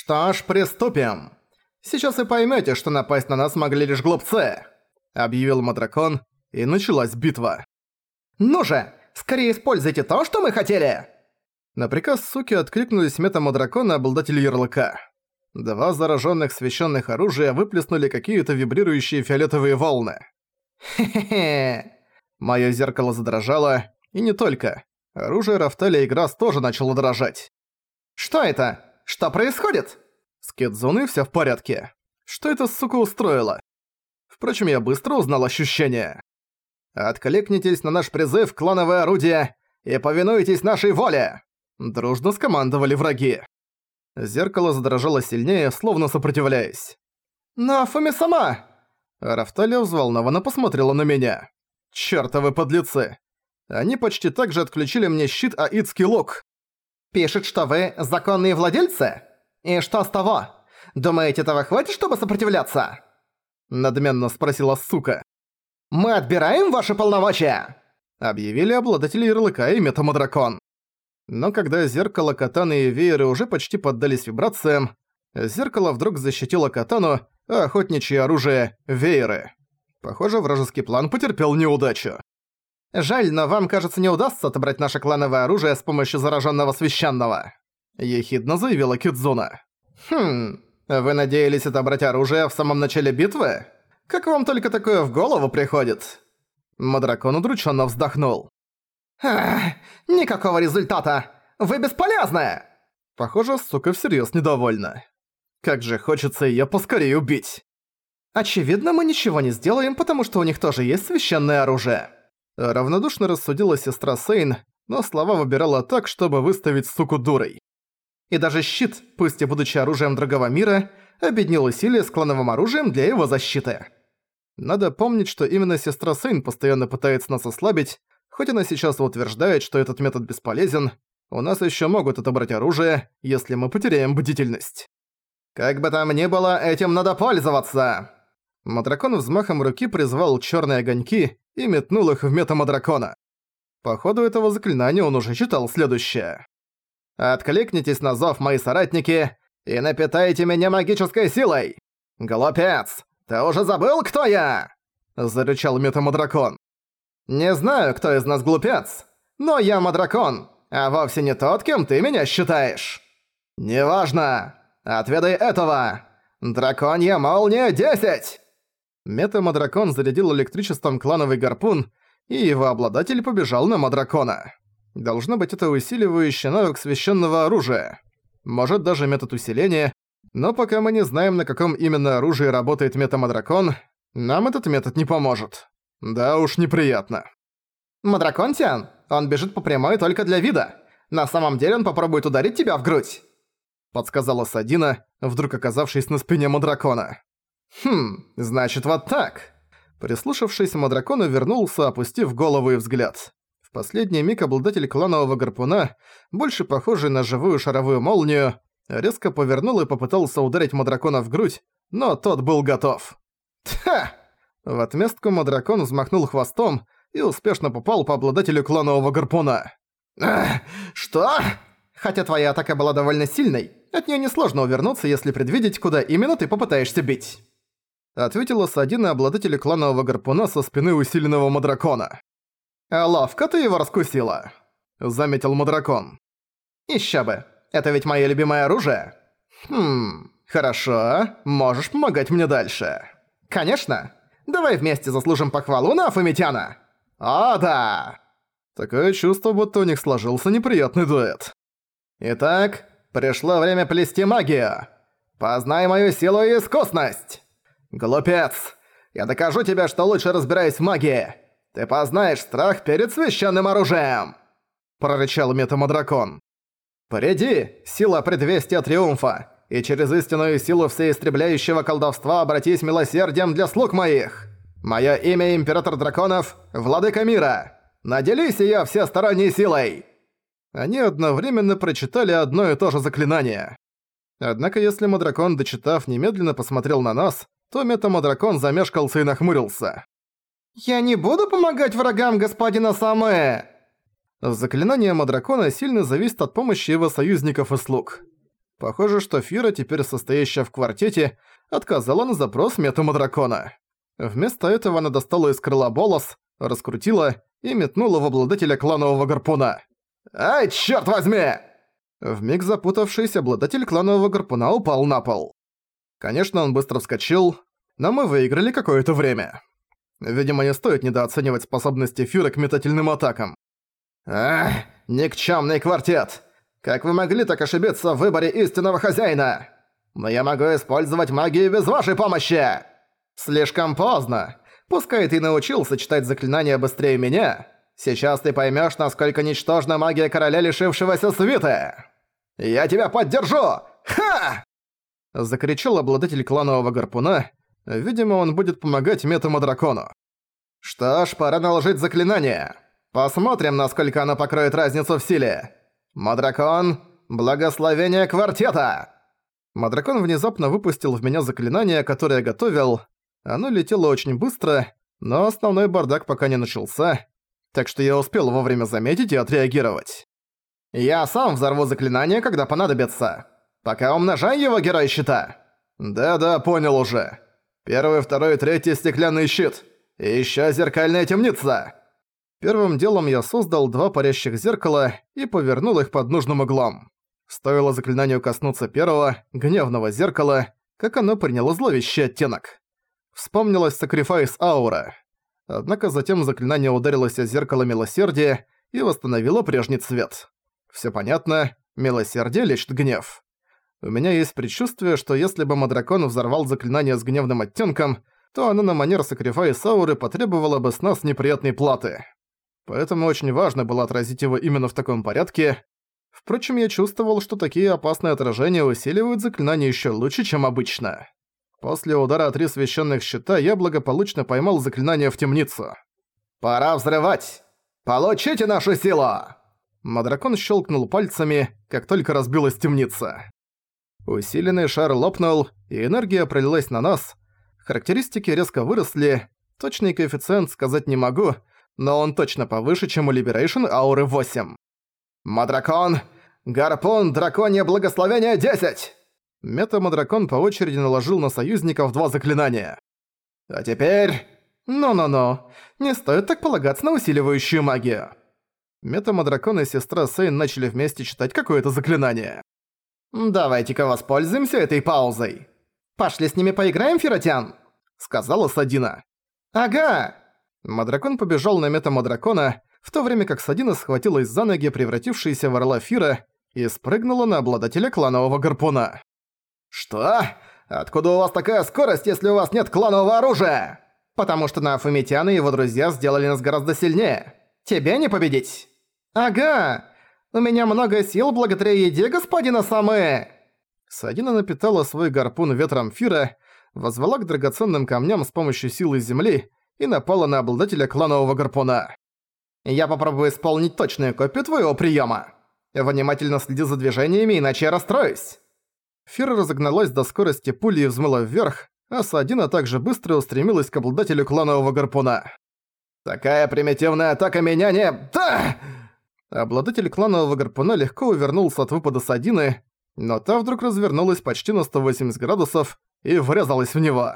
«Что ж, приступим. Сейчас и поймете, что напасть на нас могли лишь глупцы», — объявил Мадракон, и началась битва. «Ну же, скорее используйте то, что мы хотели!» На приказ суки откликнулись метамодракона обладатели ярлыка. Два зараженных священных оружия выплеснули какие-то вибрирующие фиолетовые волны. «Хе-хе-хе!» Моё зеркало задрожало, и не только. Оружие Рафталя и Грасс тоже начало дрожать. «Что это? Что происходит?» С Кидзуны всё в порядке. Что это сука устроила? Впрочем, я быстро узнал ощущения. «Откликнитесь на наш призыв, клановое орудие, и повинуйтесь нашей воле!» Дружно скомандовали враги. Зеркало задрожало сильнее, словно сопротивляясь. «На Фуми сама!» Рафталия взволнованно посмотрела на меня. «Чёртовы подлецы! Они почти так же отключили мне щит Аидский лук!» «Пишет, что вы законные владельцы? И что с того? Думаете, этого хватит, чтобы сопротивляться?» Надменно спросила сука. «Мы отбираем ваши полномочия!» Объявили обладатели ярлыка и метамодракон. Но когда зеркало, катаны и вееры уже почти поддались вибрациям, зеркало вдруг защитило катану, а охотничье оружие — вееры. Похоже, вражеский план потерпел неудачу. «Жаль, но вам, кажется, не удастся отобрать наше клановое оружие с помощью зараженного священного», — ехидно заявила Кидзуна. «Хм, вы надеялись отобрать оружие в самом начале битвы? Как вам только такое в голову приходит?» Мадракон удрученно вздохнул. «Ах, никакого результата! Вы бесполезны!» Похоже, сука всерьёз недовольна. Как же хочется её поскорее убить. Очевидно, мы ничего не сделаем, потому что у них тоже есть священное оружие. Равнодушно рассудила сестра Сейн, но слова выбирала так, чтобы выставить суку дурой. И даже щит, пусть и будучи оружием другого мира, объединил усилия с клановым оружием для его защиты. Надо помнить, что именно сестра Сейн постоянно пытается нас ослабить, Хоть она сейчас утверждает, что этот метод бесполезен, у нас ещё могут отобрать оружие, если мы потеряем бдительность. Как бы там ни было, этим надо пользоваться! Мадракон взмахом руки призвал чёрные огоньки и метнул их в метамадракона. По ходу этого заклинания он уже читал следующее. «Откликнитесь на зов, мои соратники, и напитайте меня магической силой! Глупец, ты уже забыл, кто я?» Зарычал метамадракон. «Не знаю, кто из нас глупец, но я Мадракон, а вовсе не тот, кем ты меня считаешь. Неважно, отведай этого. Драконья молния 10!» Мета-мадракон зарядил электричеством клановый гарпун, и его обладатель побежал на мадракона. Должно быть это усиливающий навык священного оружия. Может даже метод усиления, но пока мы не знаем, на каком именно оружии работает метамадракон, нам этот метод не поможет. Да уж, неприятно. Мадраконтиан, он бежит по прямой только для вида. На самом деле он попробует ударить тебя в грудь. Подсказала Садина, вдруг оказавшись на спине Мадракона. Хм, значит вот так. Прислушавшись, Мадракону вернулся, опустив голову и взгляд. В последний миг обладатель кланового гарпуна, больше похожий на живую шаровую молнию, резко повернул и попытался ударить Мадракона в грудь, но тот был готов. Тха! В отместку Мадракон взмахнул хвостом и успешно попал по обладателю кланового гарпуна. «Ах, что? Хотя твоя атака была довольно сильной, от неё несложно увернуться, если предвидеть, куда именно ты попытаешься бить». Ответила Садина обладателю кланового гарпуна со спины усиленного Мадракона. «А ловко ты его раскусила», — заметил Мадракон. «Ещё бы, это ведь моё любимое оружие». «Хм, хорошо, можешь помогать мне дальше». «Конечно, Давай вместе заслужим похвалу на Афамитяна!» «О, да!» Такое чувство, будто у них сложился неприятный дуэт. «Итак, пришло время плести магию. Познай мою силу и искусность!» «Глупец! Я докажу тебе, что лучше разбираюсь в магии. Ты познаешь страх перед священным оружием!» Прорычал метамодракон. «Приди, сила предвестия триумфа! и через истинную силу всеистребляющего колдовства обратись милосердием для слуг моих. Мое имя Император Драконов, Владыка Мира. Наделись её всесторонней силой!» Они одновременно прочитали одно и то же заклинание. Однако если Мадракон, дочитав, немедленно посмотрел на нас, то Метамадракон замешкался и нахмурился. «Я не буду помогать врагам господина Самэ!» Заклинание Мадракона сильно зависит от помощи его союзников и слуг. Похоже, что Фира, теперь состоящая в квартете, отказала на запрос метума дракона. Вместо этого она достала из крыла болос, раскрутила и метнула в обладателя кланового гарпуна. «Ай, чёрт возьми!» Вмиг запутавшийся обладатель кланового гарпуна упал на пол. Конечно, он быстро вскочил, но мы выиграли какое-то время. Видимо, не стоит недооценивать способности Фюра к метательным атакам. «Ах, никчёмный квартет! Как вы могли так ошибиться в выборе истинного хозяина? Но я могу использовать магию без вашей помощи!» «Слишком поздно. Пускай ты научился читать заклинания быстрее меня, сейчас ты поймёшь, насколько ничтожна магия короля лишившегося свиты! Я тебя поддержу! Ха!» Закричал обладатель кланового гарпуна. Видимо, он будет помогать метому дракону. Что ж, пора наложить заклинание. Посмотрим, насколько оно покроет разницу в силе. Мадракон, благословение квартета! Мадракон внезапно выпустил в меня заклинание, которое готовил. Оно летело очень быстро, но основной бардак пока не начался, так что я успел вовремя заметить и отреагировать. Я сам взорву заклинание, когда понадобится. Пока умножай его, герой щита. Да-да, понял уже. Первый, второй, третий стеклянный щит. И ещё зеркальная темница. Первым делом я создал два парящих зеркала и повернул их под нужным углом. Стоило заклинанию коснуться первого, гневного зеркала, как оно приняло зловещий оттенок. Вспомнилась Сакрифайс Аура. Однако затем заклинание ударилось о зеркало милосердия и восстановило прежний цвет. Всё понятно, милосердие лечит гнев. У меня есть предчувствие, что если бы Мадракон взорвал заклинание с гневным оттенком, то оно на манер Сакрифайс Ауры потребовало бы с нас неприятной платы. Поэтому очень важно было отразить его именно в таком порядке. Впрочем, я чувствовал, что такие опасные отражения усиливают заклинание ещё лучше, чем обычно. После удара три священных щита я благополучно поймал заклинание в темницу. «Пора взрывать! Получите нашу силу!» Мадракон щелкнул пальцами, как только разбилась темница. Усиленный шар лопнул, и энергия пролилась на нас. Характеристики резко выросли, точный коэффициент сказать не могу, но он точно повыше, чем у Liberation Ауры 8. «Мадракон! Гарпун Драконье Благословение 10!» Мета-мадракон по очереди наложил на союзников два заклинания. «А теперь...» «Ну-ну-ну, не стоит так полагаться на усиливающую магию». Мета-мадракон и сестра Сейн начали вместе читать какое-то заклинание. «Давайте-ка воспользуемся этой паузой. Пошли с ними поиграем, Феротян?» Сказала Садина. «Ага!» Мадракон побежал на мета-мадракона, в то время как Садина схватилась за ноги, превратившаяся в орла Фира, и спрыгнула на обладателя кланового гарпуна. «Что? Откуда у вас такая скорость, если у вас нет кланового оружия?» «Потому что Нафумитян и его друзья сделали нас гораздо сильнее. Тебе не победить!» «Ага! У меня много сил благодаря еде, господина Самы!» Садина напитала свой гарпун ветром Фира, возвала к драгоценным камням с помощью силы земли и напала на обладателя кланового гарпуна. «Я попробую исполнить точную копию твоего приема. Внимательно следи за движениями, иначе я расстроюсь!» Фира разогналась до скорости пули и взмыла вверх, а Садина также быстро устремилась к обладателю кланового гарпуна. «Такая примитивная атака меня не... Да!» Обладатель кланового гарпуна легко увернулся от выпада Садины, но та вдруг развернулась почти на 180 градусов и врезалась в него.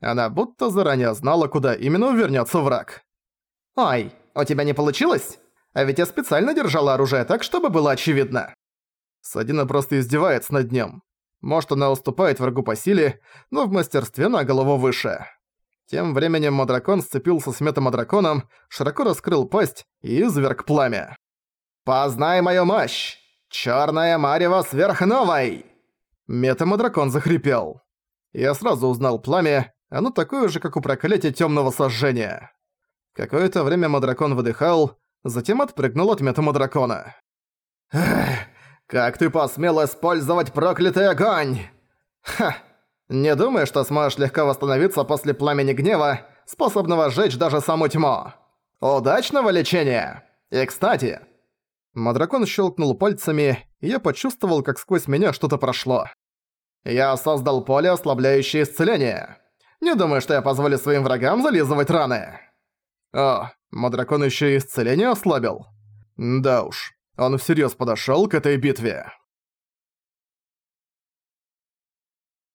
Она будто заранее знала, куда именно увернется враг. «Ой, у тебя не получилось? А ведь я специально держала оружие так, чтобы было очевидно». Садина просто издевается над ним. Может, она уступает врагу по силе, но в мастерстве на голову выше. Тем временем Мадракон сцепился с метамадраконом, широко раскрыл пасть и изверг пламя. «Познай мою мощь! Чёрная марево сверхновой!» Метамадракон захрипел. Я сразу узнал пламя, оно такое же, как у проклятия тёмного сожжения. Какое-то время Мадракон выдыхал, затем отпрыгнул от метамадракона. «Эх, «Как ты посмел использовать проклятый огонь?» «Ха! Не думаю, что сможешь легко восстановиться после пламени гнева, способного сжечь даже саму тьму. Удачного лечения! И кстати...» Мадракон щелкнул пальцами, и я почувствовал, как сквозь меня что-то прошло. «Я создал поле, ослабляющее исцеление. Не думаю, что я позволю своим врагам зализывать раны». «О, Мадракон еще и исцеление ослабил?» «Да уж». Он всерьез подошел к этой битве.